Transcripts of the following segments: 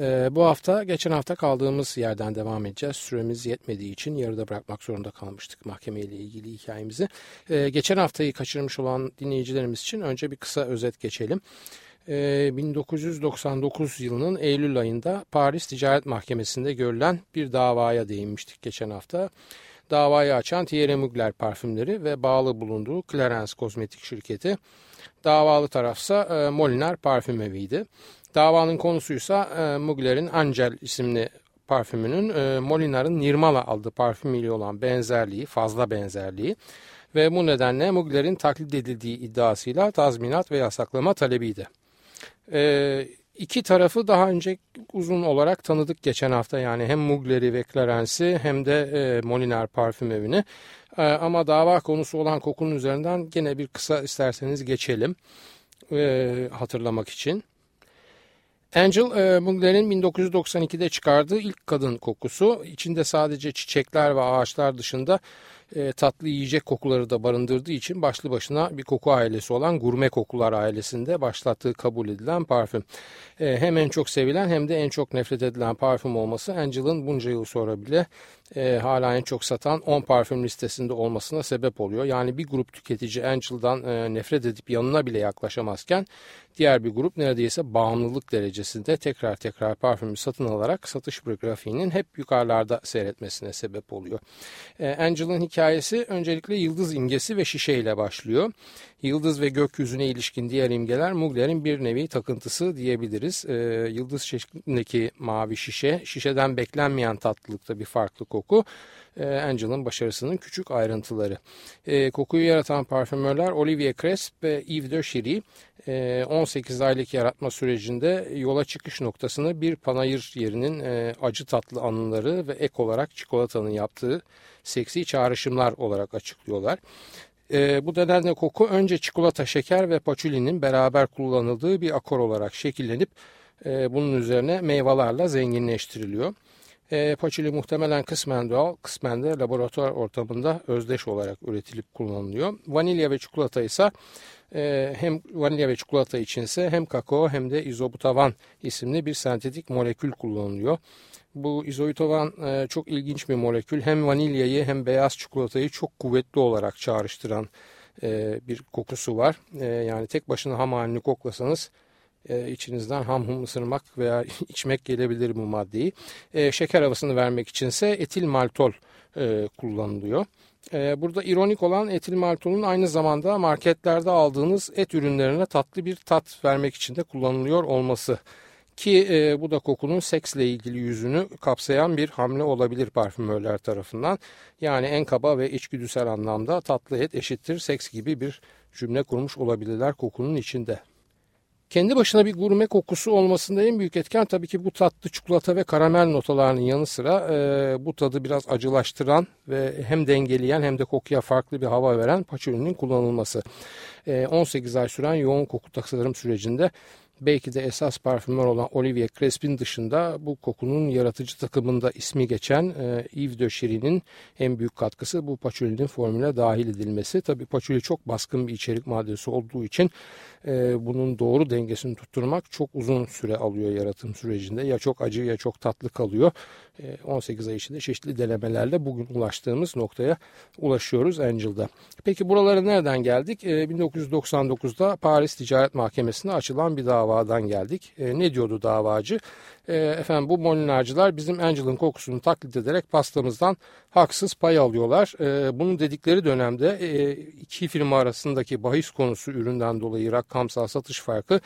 Ee, bu hafta geçen hafta kaldığımız yerden devam edeceğiz. Süremiz yetmediği için yarıda bırakmak zorunda kalmıştık mahkemeyle ilgili hikayemizi. Ee, geçen haftayı kaçırmış olan dinleyicilerimiz için önce bir kısa özet geçelim. Ee, 1999 yılının Eylül ayında Paris Ticaret Mahkemesi'nde görülen bir davaya değinmiştik geçen hafta. Davayı açan Thierry Mugler parfümleri ve bağlı bulunduğu Clarence Kozmetik şirketi. Davalı tarafsa e, Molinar parfüm eviydi. Davanın konusuysa e, Mugler'in Angel isimli parfümünün e, Molinar'ın Nirmala adlı parfümüyle olan benzerliği, fazla benzerliği ve bu nedenle Mugler'in taklit edildiği iddiasıyla tazminat ve yasaklama talebiydi. E, iki tarafı daha önce uzun olarak tanıdık geçen hafta yani hem Mugler'i ve Clarence'i hem de e, Molinar parfüm evini. E, ama dava konusu olan kokunun üzerinden gene bir kısa isterseniz geçelim e, hatırlamak için. Angel e, Mugler'in 1992'de çıkardığı ilk kadın kokusu. İçinde sadece çiçekler ve ağaçlar dışında e, tatlı yiyecek kokuları da barındırdığı için başlı başına bir koku ailesi olan gurme kokular ailesinde başlattığı kabul edilen parfüm. E, hem en çok sevilen hem de en çok nefret edilen parfüm olması Angel'ın bunca yıl sonra bile e, hala en çok satan 10 parfüm listesinde olmasına sebep oluyor. Yani bir grup tüketici Angel'dan e, nefret edip yanına bile yaklaşamazken diğer bir grup neredeyse bağımlılık derecesinde tekrar tekrar parfümü satın alarak satış grafiğinin hep yukarılarda seyretmesine sebep oluyor. E, Angel'ın hikayesi öncelikle yıldız imgesi ve şişe ile başlıyor. Yıldız ve gökyüzüne ilişkin diğer imgeler Mugler'in bir nevi takıntısı diyebiliriz. E, yıldız şeklindeki mavi şişe, şişeden beklenmeyen tatlılıkta bir farklı koku. E, Angel'ın başarısının küçük ayrıntıları. E, kokuyu yaratan parfümörler Olivier Cresp ve Yves de Chiry 18 aylık yaratma sürecinde yola çıkış noktasını bir panayır yerinin acı tatlı anıları ve ek olarak çikolatanın yaptığı seksi çağrışımlar olarak açıklıyorlar. E, bu nedenle koku önce çikolata, şeker ve paçulinin beraber kullanıldığı bir akor olarak şekillenip e, bunun üzerine meyvelerle zenginleştiriliyor. E, paçuli muhtemelen kısmen doğal, kısmen de laboratuvar ortamında özdeş olarak üretilip kullanılıyor. Vanilya ve çikolata ise e, hem vanilya ve çikolata içinse hem kakao hem de izobutavan isimli bir sentetik molekül kullanılıyor. Bu izoitovan e, çok ilginç bir molekül. Hem vanilyayı hem beyaz çikolatayı çok kuvvetli olarak çağrıştıran e, bir kokusu var. E, yani tek başına ham halini koklasanız e, içinizden ham hum ısırmak veya içmek gelebilir bu maddeyi. E, şeker havasını vermek içinse etil maltol e, kullanılıyor. E, burada ironik olan etil maltolun aynı zamanda marketlerde aldığınız et ürünlerine tatlı bir tat vermek için de kullanılıyor olması. Ki e, bu da kokunun seksle ilgili yüzünü kapsayan bir hamle olabilir parfümörler tarafından. Yani en kaba ve içgüdüsel anlamda tatlı et eşittir seks gibi bir cümle kurmuş olabilirler kokunun içinde. Kendi başına bir gurme kokusu olmasında en büyük etken tabii ki bu tatlı çikolata ve karamel notalarının yanı sıra e, bu tadı biraz acılaştıran ve hem dengeleyen hem de kokuya farklı bir hava veren paçolinin kullanılması. E, 18 ay süren yoğun koku tasarım sürecinde belki de esas parfümör olan Olivier Crespin dışında bu kokunun yaratıcı takımında ismi geçen e, Yves de Chiry'nin en büyük katkısı bu paçolinin formüle dahil edilmesi. Tabi paçoli çok baskın bir içerik maddesi olduğu için e, bunun doğru dengesini tutturmak çok uzun süre alıyor yaratım sürecinde. Ya çok acı ya çok tatlı kalıyor. E, 18 ay içinde çeşitli denemelerle bugün ulaştığımız noktaya ulaşıyoruz Angel'da. Peki buralara nereden geldik? E, 1999'da Paris Ticaret Mahkemesi'nde açılan bir davadan geldik. E, ne diyordu davacı? E, efendim bu molinarcılar bizim Angel'ın kokusunu taklit ederek pastamızdan haksız pay alıyorlar. E, bunun dedikleri dönemde e, iki firma arasındaki bahis konusu üründen dolayı rakamsal satış farkı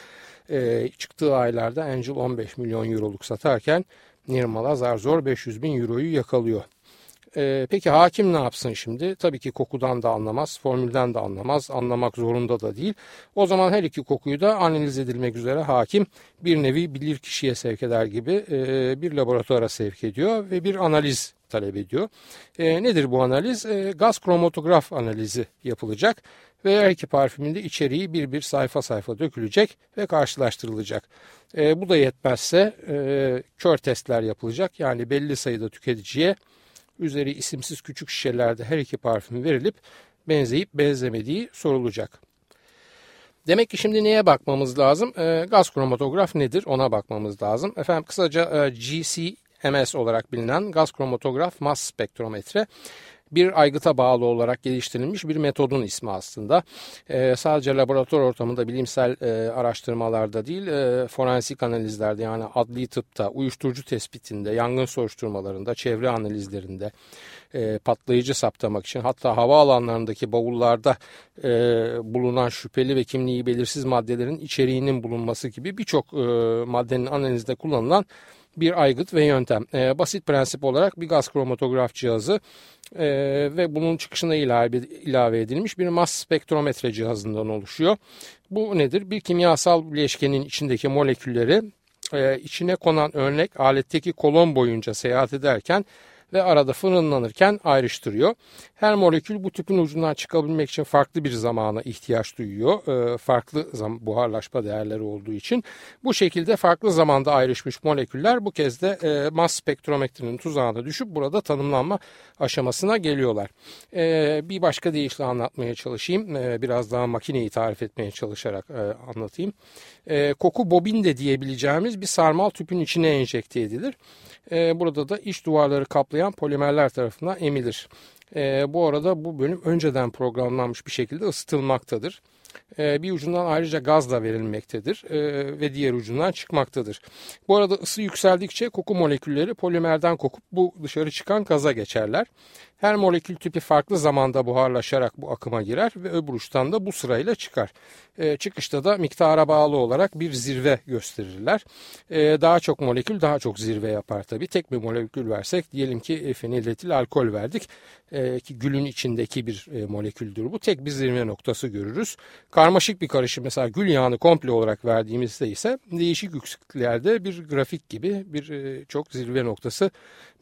e, çıktığı aylarda Angel 15 milyon euroluk satarken Nirmala zar zor 500 bin euroyu yakalıyor. E, peki hakim ne yapsın şimdi? Tabii ki kokudan da anlamaz, formülden de anlamaz, anlamak zorunda da değil. O zaman her iki kokuyu da analiz edilmek üzere hakim bir nevi bilir kişiye sevk eder gibi e, bir laboratuvara sevk ediyor ve bir analiz talep ediyor. E, nedir bu analiz? E, gaz kromatograf analizi yapılacak ve her iki parfümün de içeriği bir bir sayfa sayfa dökülecek ve karşılaştırılacak. E, bu da yetmezse e, kör testler yapılacak. Yani belli sayıda tüketiciye üzeri isimsiz küçük şişelerde her iki parfüm verilip benzeyip benzemediği sorulacak. Demek ki şimdi neye bakmamız lazım? E, gaz kromatograf nedir ona bakmamız lazım. Efendim kısaca e, GCMS olarak bilinen gaz kromatograf mas spektrometre bir aygıta bağlı olarak geliştirilmiş bir metodun ismi aslında. E, sadece laboratuvar ortamında bilimsel e, araştırmalarda değil e, forensik analizlerde yani adli tıpta, uyuşturucu tespitinde, yangın soruşturmalarında, çevre analizlerinde e, patlayıcı saptamak için hatta havaalanlarındaki bavullarda e, bulunan şüpheli ve kimliği belirsiz maddelerin içeriğinin bulunması gibi birçok e, maddenin analizde kullanılan bir aygıt ve yöntem. E, basit prensip olarak bir gaz kromatograf cihazı e, ve bunun çıkışına ilave, ilave edilmiş bir mas spektrometre cihazından oluşuyor. Bu nedir? Bir kimyasal bileşkenin içindeki molekülleri e, içine konan örnek aletteki kolon boyunca seyahat ederken ve arada fırınlanırken ayrıştırıyor. Her molekül bu tüpün ucundan çıkabilmek için farklı bir zamana ihtiyaç duyuyor. E, farklı buharlaşma değerleri olduğu için. Bu şekilde farklı zamanda ayrışmış moleküller bu kez de e, mas spektrometrinin tuzağına düşüp burada tanımlanma aşamasına geliyorlar. E, bir başka deyişle anlatmaya çalışayım. E, biraz daha makineyi tarif etmeye çalışarak e, anlatayım. Koku bobin de diyebileceğimiz bir sarmal tüpün içine enjekte edilir. Burada da iç duvarları kaplayan polimerler tarafından emilir. E, bu arada bu bölüm önceden programlanmış bir şekilde ısıtılmaktadır. E, bir ucundan ayrıca gaz da verilmektedir e, ve diğer ucundan çıkmaktadır. Bu arada ısı yükseldikçe koku molekülleri polimerden kokup bu dışarı çıkan gaza geçerler. Her molekül tipi farklı zamanda buharlaşarak bu akıma girer ve öbür uçtan da bu sırayla çıkar. E, çıkışta da miktara bağlı olarak bir zirve gösterirler. Daha çok molekül daha çok zirve yapar tabi. Tek bir molekül versek diyelim ki feniletil alkol verdik ki gülün içindeki bir e, moleküldür bu. Tek bir zirve noktası görürüz. Karmaşık bir karışım mesela gül yağını komple olarak verdiğimizde ise değişik yüksekliklerde bir grafik gibi bir e, çok zirve noktası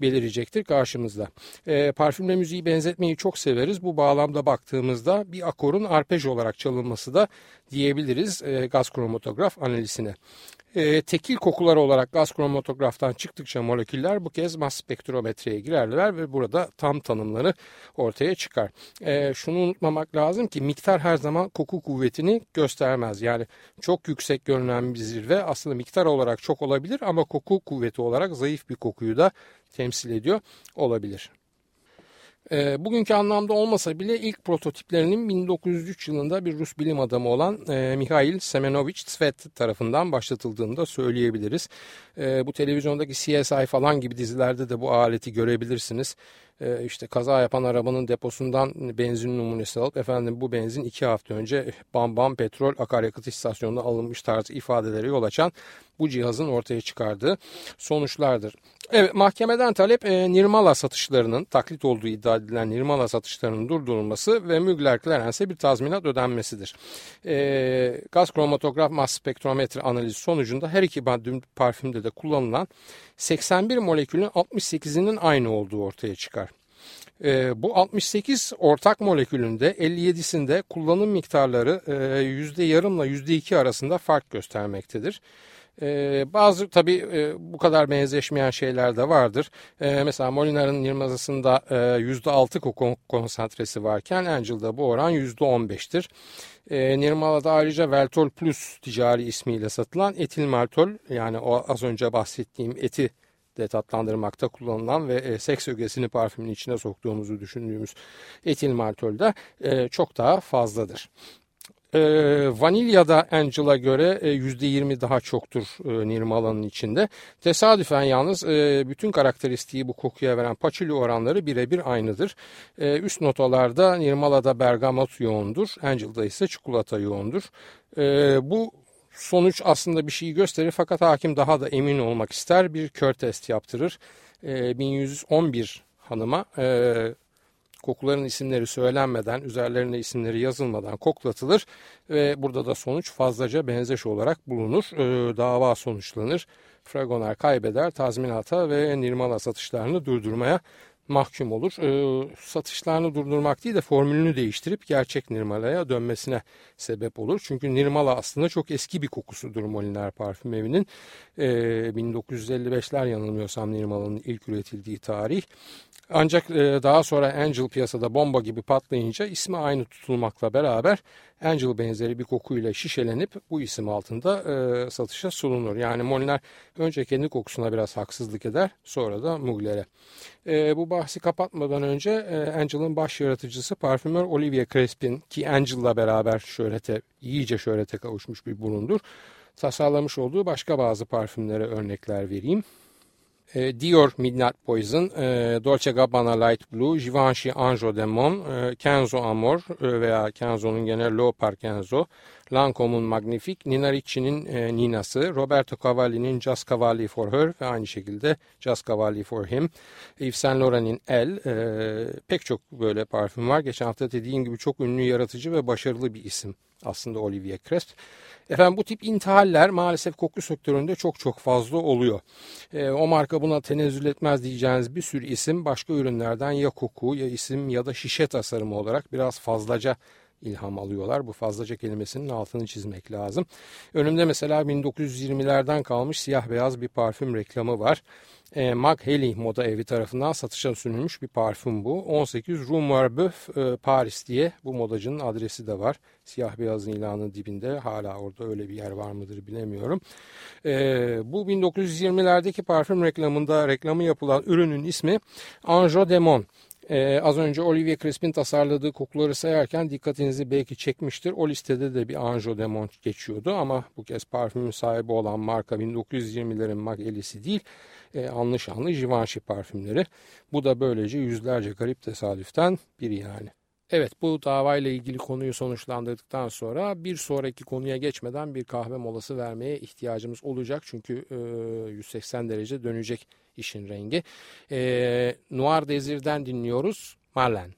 belirecektir karşımızda. E, parfümle müziği benzetmeyi çok severiz. Bu bağlamda baktığımızda bir akorun arpej olarak çalınması da diyebiliriz e, gaz kromatograf analizine. E, tekil kokular olarak gaz kromatograftan çıktıkça moleküller bu kez mas spektrometreye girerler ve burada tam tanımları ortaya çıkar. E, şunu unutmamak lazım ki miktar her zaman koku kuvvetini göstermez. Yani çok yüksek görünen bir zirve aslında miktar olarak çok olabilir ama koku kuvveti olarak zayıf bir kokuyu da temsil ediyor olabilir. E, bugünkü anlamda olmasa bile ilk prototiplerinin 1903 yılında bir Rus bilim adamı olan e, Mikhail Semenovich Tsvet tarafından başlatıldığını da söyleyebiliriz. E, bu televizyondaki CSI falan gibi dizilerde de bu aleti görebilirsiniz e, işte kaza yapan arabanın deposundan benzin numunesi alıp efendim bu benzin iki hafta önce Bam Bam Petrol Akaryakıt istasyonunda alınmış tarzı ifadeleri yol açan bu cihazın ortaya çıkardığı sonuçlardır. Evet mahkemeden talep e, Nirmala satışlarının taklit olduğu iddia edilen Nirmala satışlarının durdurulması ve Mügler Clarence'e bir tazminat ödenmesidir. E, gaz kromatograf mas spektrometre analizi sonucunda her iki parfümde de kullanılan 81 molekülün 68'inin aynı olduğu ortaya çıkar. E, bu 68 ortak molekülünde 57'sinde kullanım miktarları e, yarımla yüzde iki arasında fark göstermektedir. Ee, bazı tabii e, bu kadar benzeşmeyen şeyler de vardır. Ee, mesela Molinar'ın Nirmazası'nda e, %6 koku konsantresi varken Angel'da bu oran %15'tir. Ee, Nirmala'da ayrıca Veltol Plus ticari ismiyle satılan etil maltol yani o az önce bahsettiğim eti de tatlandırmakta kullanılan ve e, seks ögesini parfümün içine soktuğumuzu düşündüğümüz etil maltol da e, çok daha fazladır. E, vanilyada Angel'a göre e, %20 daha çoktur e, Nirmala'nın içinde. Tesadüfen yalnız e, bütün karakteristiği bu kokuya veren paçuli oranları birebir aynıdır. E, üst notalarda Nirmala'da bergamot yoğundur, Angel'da ise çikolata yoğundur. E, bu sonuç aslında bir şeyi gösterir fakat hakim daha da emin olmak ister bir kör test yaptırır. E, 1111 hanıma e, kokuların isimleri söylenmeden, üzerlerine isimleri yazılmadan koklatılır ve burada da sonuç fazlaca benzeş olarak bulunur. E, dava sonuçlanır. Fragoner kaybeder, tazminata ve Nirmala satışlarını durdurmaya mahkum olur. E, satışlarını durdurmak değil de formülünü değiştirip gerçek Nirmala'ya dönmesine sebep olur. Çünkü Nirmala aslında çok eski bir kokusudur Moliner Parfüm Evi'nin. E, 1955'ler yanılmıyorsam Nirmala'nın ilk üretildiği tarih. Ancak e, daha sonra Angel piyasada bomba gibi patlayınca ismi aynı tutulmakla beraber Angel benzeri bir kokuyla şişelenip bu isim altında e, satışa sunulur. Yani Moliner önce kendi kokusuna biraz haksızlık eder sonra da Mugler'e. E, bu bahsi kapatmadan önce e, Angel'ın baş yaratıcısı parfümör Olivier Crespin ki Angel'la beraber şöhrete, iyice şöhrete kavuşmuş bir burundur. Tasarlamış olduğu başka bazı parfümlere örnekler vereyim. E, Dior Midnight Poison, e, Dolce Gabbana Light Blue, Givenchy Anjo Demon, e, Kenzo Amor e, veya Kenzo'nun gene Leopard Kenzo, Lancome'un Magnifique, Nina Ricci'nin e, Nina'sı, Roberto Cavalli'nin Just Cavalli for Her ve aynı şekilde Just Cavalli for Him, Yves Saint Laurent'in El, e, pek çok böyle parfüm var. Geçen hafta dediğim gibi çok ünlü, yaratıcı ve başarılı bir isim aslında Olivier Cresp. Efendim bu tip intihaller maalesef koku sektöründe çok çok fazla oluyor. E, o marka buna tenezzül etmez diyeceğiniz bir sürü isim başka ürünlerden ya koku ya isim ya da şişe tasarımı olarak biraz fazlaca ilham alıyorlar. Bu fazlaca kelimesinin altını çizmek lazım. Önümde mesela 1920'lerden kalmış siyah beyaz bir parfüm reklamı var. E, Mark Haley moda evi tarafından satışa sunulmuş bir parfüm bu. 18 Rue Marbeuf e, Paris diye bu modacının adresi de var. Siyah beyaz ilanın dibinde hala orada öyle bir yer var mıdır bilemiyorum. E, bu 1920'lerdeki parfüm reklamında reklamı yapılan ürünün ismi Anjo Demon. Ee, az önce Olivier Crispin tasarladığı kokuları sayarken dikkatinizi belki çekmiştir. O listede de bir Anjo Demon geçiyordu ama bu kez parfümün sahibi olan marka 1920'lerin Mag Elisi değil, e, anlı şanlı Givenchy parfümleri. Bu da böylece yüzlerce garip tesadüften biri yani. Evet bu davayla ilgili konuyu sonuçlandırdıktan sonra bir sonraki konuya geçmeden bir kahve molası vermeye ihtiyacımız olacak. Çünkü e, 180 derece dönecek işin rengi. E, Noir Desir'den dinliyoruz Marlen.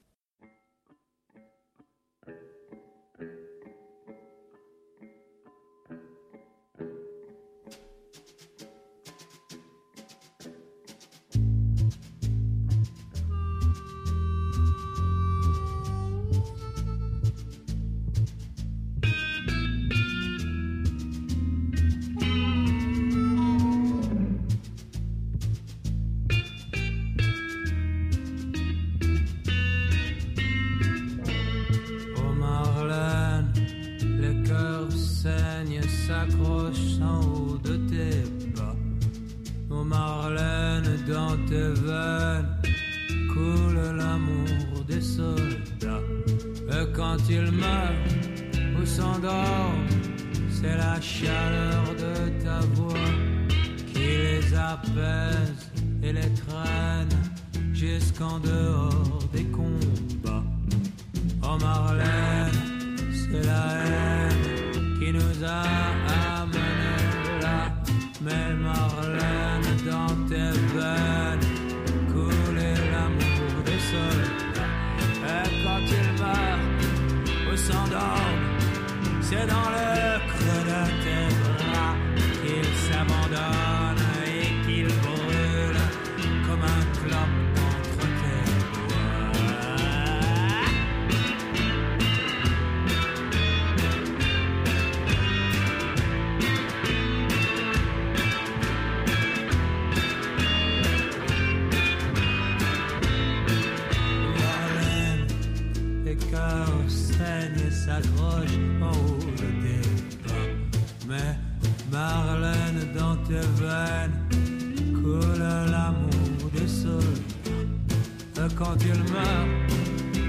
qu'il meurt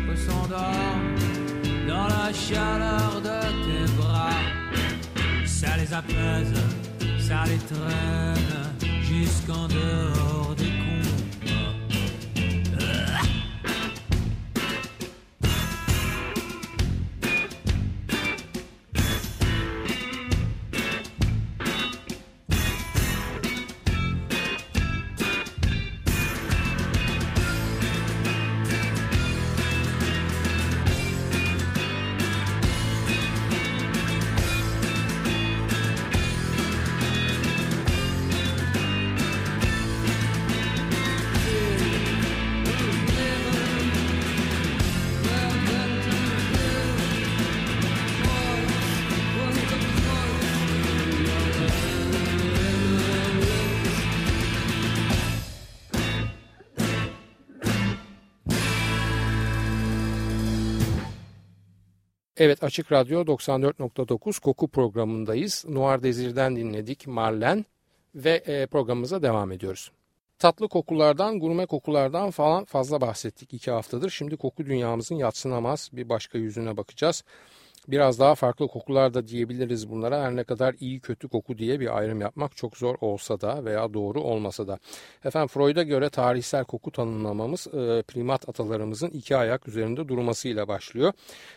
ou s'endort dans la chaleur de tes bras. Ça les apaise, ça les traîne jusqu'en dehors du Evet Açık Radyo 94.9 koku programındayız. Noir Dezir'den dinledik Marlen ve e, programımıza devam ediyoruz. Tatlı kokulardan, gurme kokulardan falan fazla bahsettik iki haftadır. Şimdi koku dünyamızın yatsınamaz bir başka yüzüne bakacağız biraz daha farklı kokular da diyebiliriz bunlara. Her ne kadar iyi kötü koku diye bir ayrım yapmak çok zor olsa da veya doğru olmasa da. Efendim Freud'a göre tarihsel koku tanımlamamız e, primat atalarımızın iki ayak üzerinde durmasıyla başlıyor.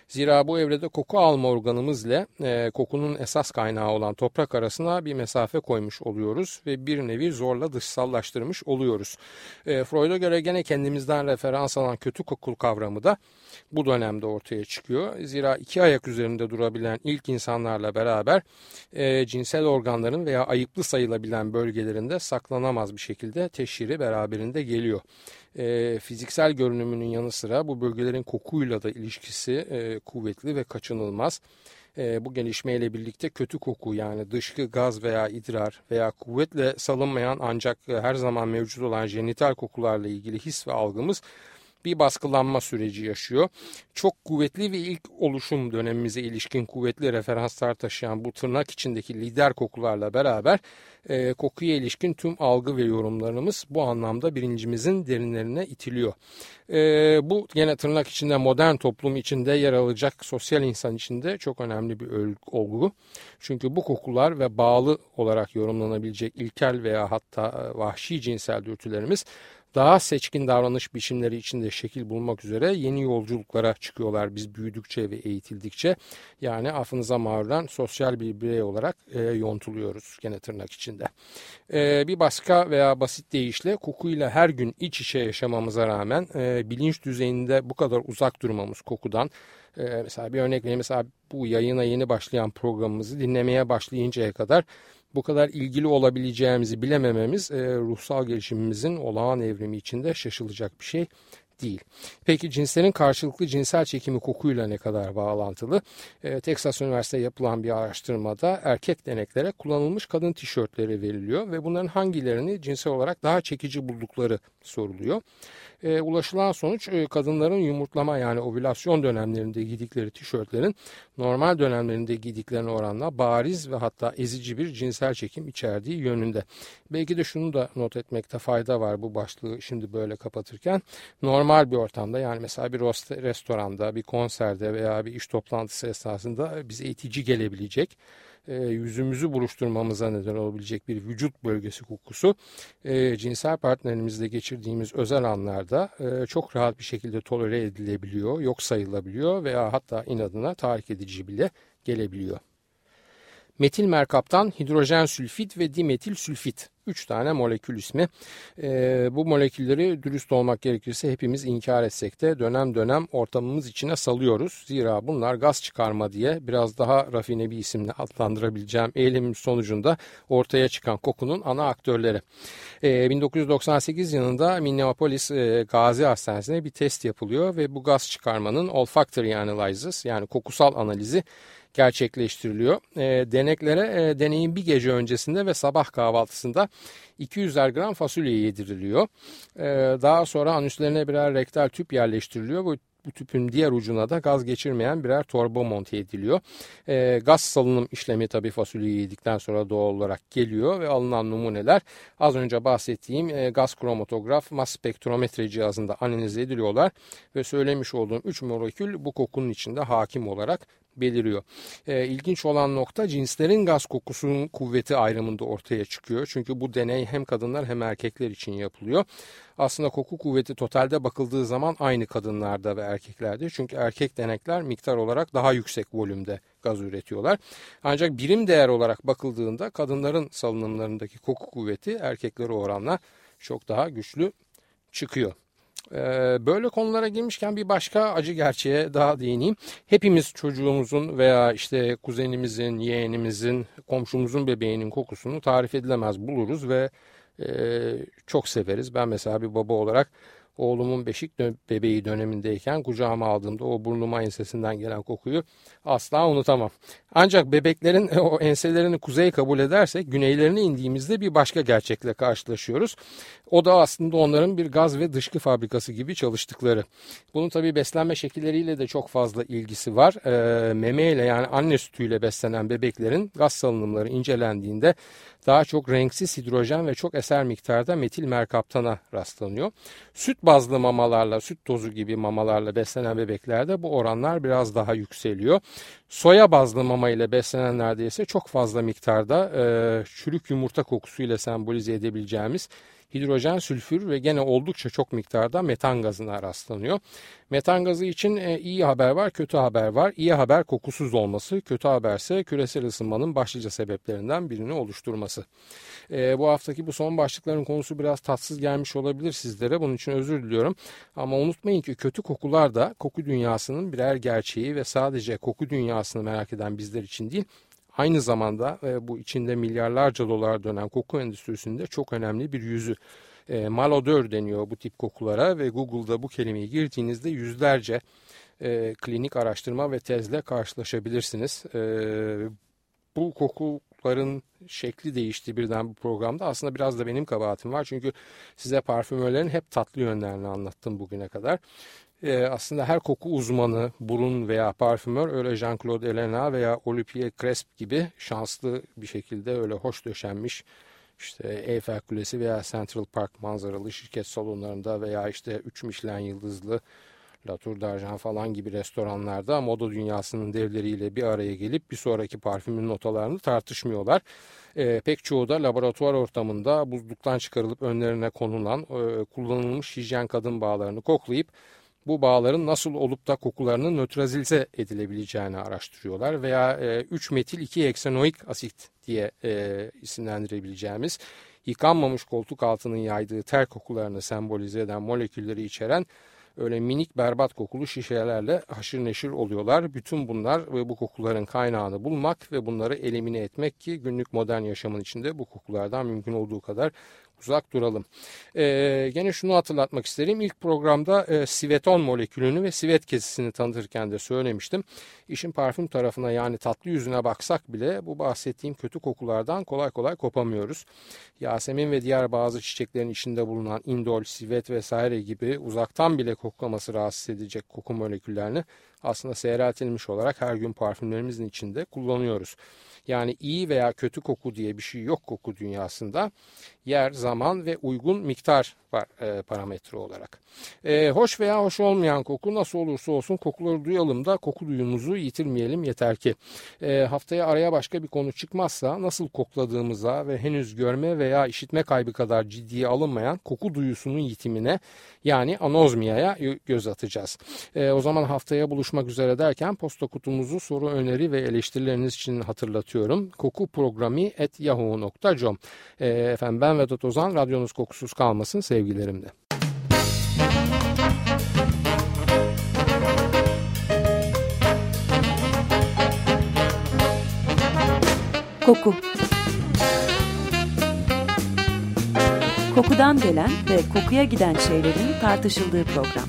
Zira bu evrede koku alma organımız ile e, kokunun esas kaynağı olan toprak arasına bir mesafe koymuş oluyoruz ve bir nevi zorla dışsallaştırmış oluyoruz. E, Freud'a göre gene kendimizden referans alan kötü kokul kavramı da bu dönemde ortaya çıkıyor. Zira iki ayak üzerinde durabilen ilk insanlarla beraber e, cinsel organların veya ayıplı sayılabilen bölgelerinde saklanamaz bir şekilde teşhiri beraberinde geliyor. E, fiziksel görünümünün yanı sıra bu bölgelerin kokuyla da ilişkisi e, kuvvetli ve kaçınılmaz. E, bu gelişmeyle birlikte kötü koku yani dışkı, gaz veya idrar veya kuvvetle salınmayan ancak her zaman mevcut olan jenital kokularla ilgili his ve algımız bir baskılanma süreci yaşıyor. Çok kuvvetli ve ilk oluşum dönemimize ilişkin kuvvetli referanslar taşıyan bu tırnak içindeki lider kokularla beraber e, kokuya ilişkin tüm algı ve yorumlarımız bu anlamda birincimizin derinlerine itiliyor. E, bu yine tırnak içinde modern toplum içinde yer alacak sosyal insan içinde çok önemli bir olgu. Çünkü bu kokular ve bağlı olarak yorumlanabilecek ilkel veya hatta e, vahşi cinsel dürtülerimiz daha seçkin davranış biçimleri içinde şekil bulmak üzere yeni yolculuklara çıkıyorlar biz büyüdükçe ve eğitildikçe. Yani affınıza mağruren sosyal bir birey olarak e, yontuluyoruz gene tırnak içinde. E, bir başka veya basit deyişle kokuyla her gün iç içe yaşamamıza rağmen e, bilinç düzeyinde bu kadar uzak durmamız kokudan e, mesela bir örnek vereyim mesela bu yayına yeni başlayan programımızı dinlemeye başlayıncaya kadar bu kadar ilgili olabileceğimizi bilemememiz e, ruhsal gelişimimizin olağan evrimi içinde şaşılacak bir şey değil. Peki cinslerin karşılıklı cinsel çekimi kokuyla ne kadar bağlantılı? E, Texas Üniversitesi yapılan bir araştırmada erkek deneklere kullanılmış kadın tişörtleri veriliyor ve bunların hangilerini cinsel olarak daha çekici buldukları soruluyor e, ulaşılan sonuç e, kadınların yumurtlama yani ovülasyon dönemlerinde giydikleri tişörtlerin normal dönemlerinde giydiklerine oranla bariz ve hatta ezici bir cinsel çekim içerdiği yönünde. Belki de şunu da not etmekte fayda var bu başlığı şimdi böyle kapatırken. Normal bir ortamda yani mesela bir restoranda, bir konserde veya bir iş toplantısı esnasında bize itici gelebilecek e, yüzümüzü buruşturmamıza neden olabilecek bir vücut bölgesi kokusu e, cinsel partnerimizle geçirdiğimiz özel anlarda e, çok rahat bir şekilde tolere edilebiliyor, yok sayılabiliyor veya hatta inadına tahrik edici bile gelebiliyor. Metil merkaptan hidrojen sülfit ve dimetil sülfit. Üç tane molekül ismi. E, bu molekülleri dürüst olmak gerekirse hepimiz inkar etsek de dönem dönem ortamımız içine salıyoruz. Zira bunlar gaz çıkarma diye biraz daha rafine bir isimle adlandırabileceğim eylemin sonucunda ortaya çıkan kokunun ana aktörleri. E, 1998 yılında Minneapolis e, Gazi Hastanesi'ne bir test yapılıyor ve bu gaz çıkarmanın olfactory analysis yani kokusal analizi gerçekleştiriliyor. E, deneklere e, deneyin bir gece öncesinde ve sabah kahvaltısında 200'er gram fasulye yediriliyor. E, daha sonra anüslerine birer rektal tüp yerleştiriliyor. Bu bu tüpün diğer ucuna da gaz geçirmeyen birer torba monte ediliyor. E, gaz salınım işlemi tabii fasulyeyi yedikten sonra doğal olarak geliyor ve alınan numuneler az önce bahsettiğim e, gaz kromatograf mas spektrometre cihazında analiz ediliyorlar ve söylemiş olduğum 3 molekül bu kokunun içinde hakim olarak beliriyor. E, ilginç olan nokta cinslerin gaz kokusunun kuvveti ayrımında ortaya çıkıyor. Çünkü bu deney hem kadınlar hem erkekler için yapılıyor. Aslında koku kuvveti totalde bakıldığı zaman aynı kadınlarda ve erkeklerde. Çünkü erkek denekler miktar olarak daha yüksek volümde gaz üretiyorlar. Ancak birim değer olarak bakıldığında kadınların salınımlarındaki koku kuvveti erkeklere oranla çok daha güçlü çıkıyor. Ee, böyle konulara girmişken bir başka acı gerçeğe daha değineyim. Hepimiz çocuğumuzun veya işte kuzenimizin, yeğenimizin, komşumuzun bebeğinin kokusunu tarif edilemez buluruz ve e, çok severiz. Ben mesela bir baba olarak oğlumun beşik dö bebeği dönemindeyken kucağıma aldığımda o burnuma ensesinden gelen kokuyu asla unutamam. Ancak bebeklerin o enselerini kuzey kabul edersek güneylerine indiğimizde bir başka gerçekle karşılaşıyoruz. O da aslında onların bir gaz ve dışkı fabrikası gibi çalıştıkları. Bunun tabi beslenme şekilleriyle de çok fazla ilgisi var. E, meme yani anne sütüyle beslenen bebeklerin gaz salınımları incelendiğinde daha çok renksiz hidrojen ve çok eser miktarda metil merkaptana rastlanıyor. Süt bazlı mamalarla, süt tozu gibi mamalarla beslenen bebeklerde bu oranlar biraz daha yükseliyor. Soya bazlı mama ile beslenenlerde ise çok fazla miktarda e, çürük yumurta kokusuyla sembolize edebileceğimiz hidrojen, sülfür ve gene oldukça çok miktarda metan gazına rastlanıyor. Metan gazı için e, iyi haber var, kötü haber var. İyi haber kokusuz olması, kötü haberse küresel ısınmanın başlıca sebeplerinden birini oluşturması. E, bu haftaki bu son başlıkların konusu biraz tatsız gelmiş olabilir sizlere. Bunun için özür diliyorum. Ama unutmayın ki kötü kokular da koku dünyasının birer gerçeği ve sadece koku dünyasını merak eden bizler için değil, Aynı zamanda e, bu içinde milyarlarca dolar dönen koku endüstrisinde çok önemli bir yüzü. E, malodör deniyor bu tip kokulara ve Google'da bu kelimeyi girdiğinizde yüzlerce e, klinik araştırma ve tezle karşılaşabilirsiniz. E, bu kokuların şekli değişti birden bu programda. Aslında biraz da benim kabahatim var. Çünkü size parfümörlerin hep tatlı yönlerini anlattım bugüne kadar e, aslında her koku uzmanı, burun veya parfümör öyle Jean-Claude Elena veya Olivier Cresp gibi şanslı bir şekilde öyle hoş döşenmiş işte Eiffel Kulesi veya Central Park manzaralı şirket salonlarında veya işte 3 Michelin yıldızlı La Tour d'Argent falan gibi restoranlarda moda dünyasının devleriyle bir araya gelip bir sonraki parfümün notalarını tartışmıyorlar. E, pek çoğu da laboratuvar ortamında buzluktan çıkarılıp önlerine konulan e, kullanılmış hijyen kadın bağlarını koklayıp bu bağların nasıl olup da kokularının nötralize edilebileceğini araştırıyorlar veya e, 3 metil 2 heksanoik asit diye e, isimlendirebileceğimiz yıkanmamış koltuk altının yaydığı ter kokularını sembolize eden molekülleri içeren öyle minik berbat kokulu şişelerle haşır neşir oluyorlar. Bütün bunlar ve bu kokuların kaynağını bulmak ve bunları elimine etmek ki günlük modern yaşamın içinde bu kokulardan mümkün olduğu kadar uzak duralım. Ee, gene şunu hatırlatmak isterim. İlk programda e, siveton molekülünü ve sivet kesisini tanıtırken de söylemiştim. İşin parfüm tarafına yani tatlı yüzüne baksak bile bu bahsettiğim kötü kokulardan kolay kolay kopamıyoruz. Yasemin ve diğer bazı çiçeklerin içinde bulunan indol, sivet vesaire gibi uzaktan bile koklaması rahatsız edecek koku moleküllerini aslında seyreltilmiş olarak her gün parfümlerimizin içinde kullanıyoruz. Yani iyi veya kötü koku diye bir şey yok koku dünyasında. Yer, zaman ve uygun miktar var e, parametre olarak. E, hoş veya hoş olmayan koku nasıl olursa olsun kokuları duyalım da koku duyumuzu yitirmeyelim yeter ki. E, haftaya araya başka bir konu çıkmazsa nasıl kokladığımıza ve henüz görme veya işitme kaybı kadar ciddiye alınmayan koku duyusunun yitimine yani anozmiyaya göz atacağız. E, o zaman haftaya buluşmak üzere derken posta kutumuzu soru, öneri ve eleştirileriniz için hatırlatıyorum. Koku programı at yahoo.com e, Efendim ben Vedat Ozan, radyonuz kokusuz kalmasın sevgilerimle. Koku Kokudan gelen ve kokuya giden şeylerin tartışıldığı program.